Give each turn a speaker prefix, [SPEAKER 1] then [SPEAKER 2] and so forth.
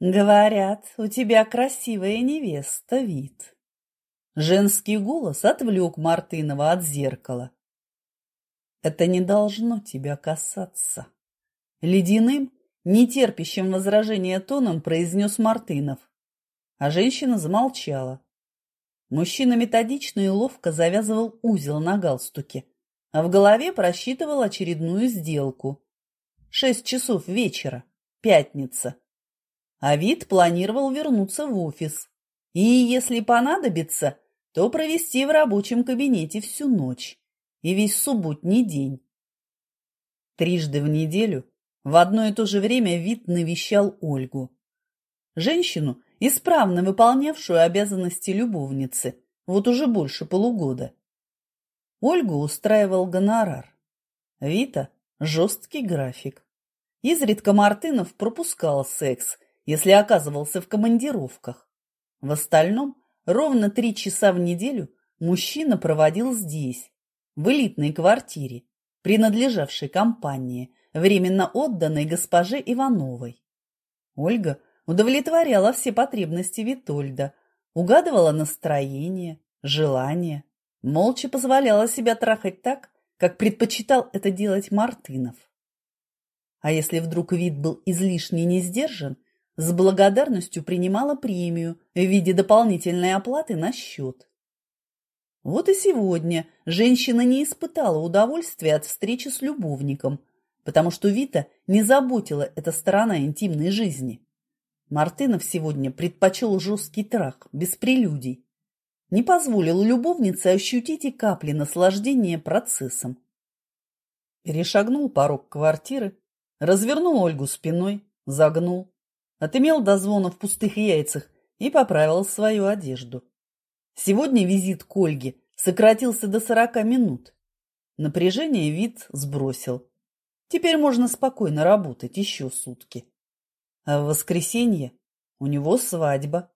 [SPEAKER 1] Говорят, у тебя красивая невеста, вид. Женский голос отвлек Мартынова от зеркала. Это не должно тебя касаться. Ледяным, нетерпящим возражения тоном произнес Мартынов. А женщина замолчала. Мужчина методично и ловко завязывал узел на галстуке, а в голове просчитывал очередную сделку. Шесть часов вечера, пятница а вид планировал вернуться в офис и, если понадобится, то провести в рабочем кабинете всю ночь и весь субботний день. Трижды в неделю в одно и то же время вид навещал Ольгу. Женщину, исправно выполнявшую обязанности любовницы, вот уже больше полугода. Ольгу устраивал гонорар. Вита – жесткий график. Изредка Мартынов пропускал секс – если оказывался в командировках. В остальном ровно три часа в неделю мужчина проводил здесь, в элитной квартире, принадлежавшей компании, временно отданной госпоже Ивановой. Ольга удовлетворяла все потребности Витольда, угадывала настроение, желания, молча позволяла себя трахать так, как предпочитал это делать Мартынов. А если вдруг вид был излишне не сдержан с благодарностью принимала премию в виде дополнительной оплаты на счет. Вот и сегодня женщина не испытала удовольствия от встречи с любовником, потому что Вита не заботила эта сторона интимной жизни. Мартынов сегодня предпочел жесткий трах, без прелюдий. Не позволил любовнице ощутить и капли наслаждения процессом. Перешагнул порог квартиры, развернул Ольгу спиной, загнул, отымел до звона в пустых яйцах и поправил свою одежду. Сегодня визит к Ольге сократился до сорока минут. Напряжение вид сбросил. Теперь можно спокойно работать еще сутки. А в воскресенье у него свадьба.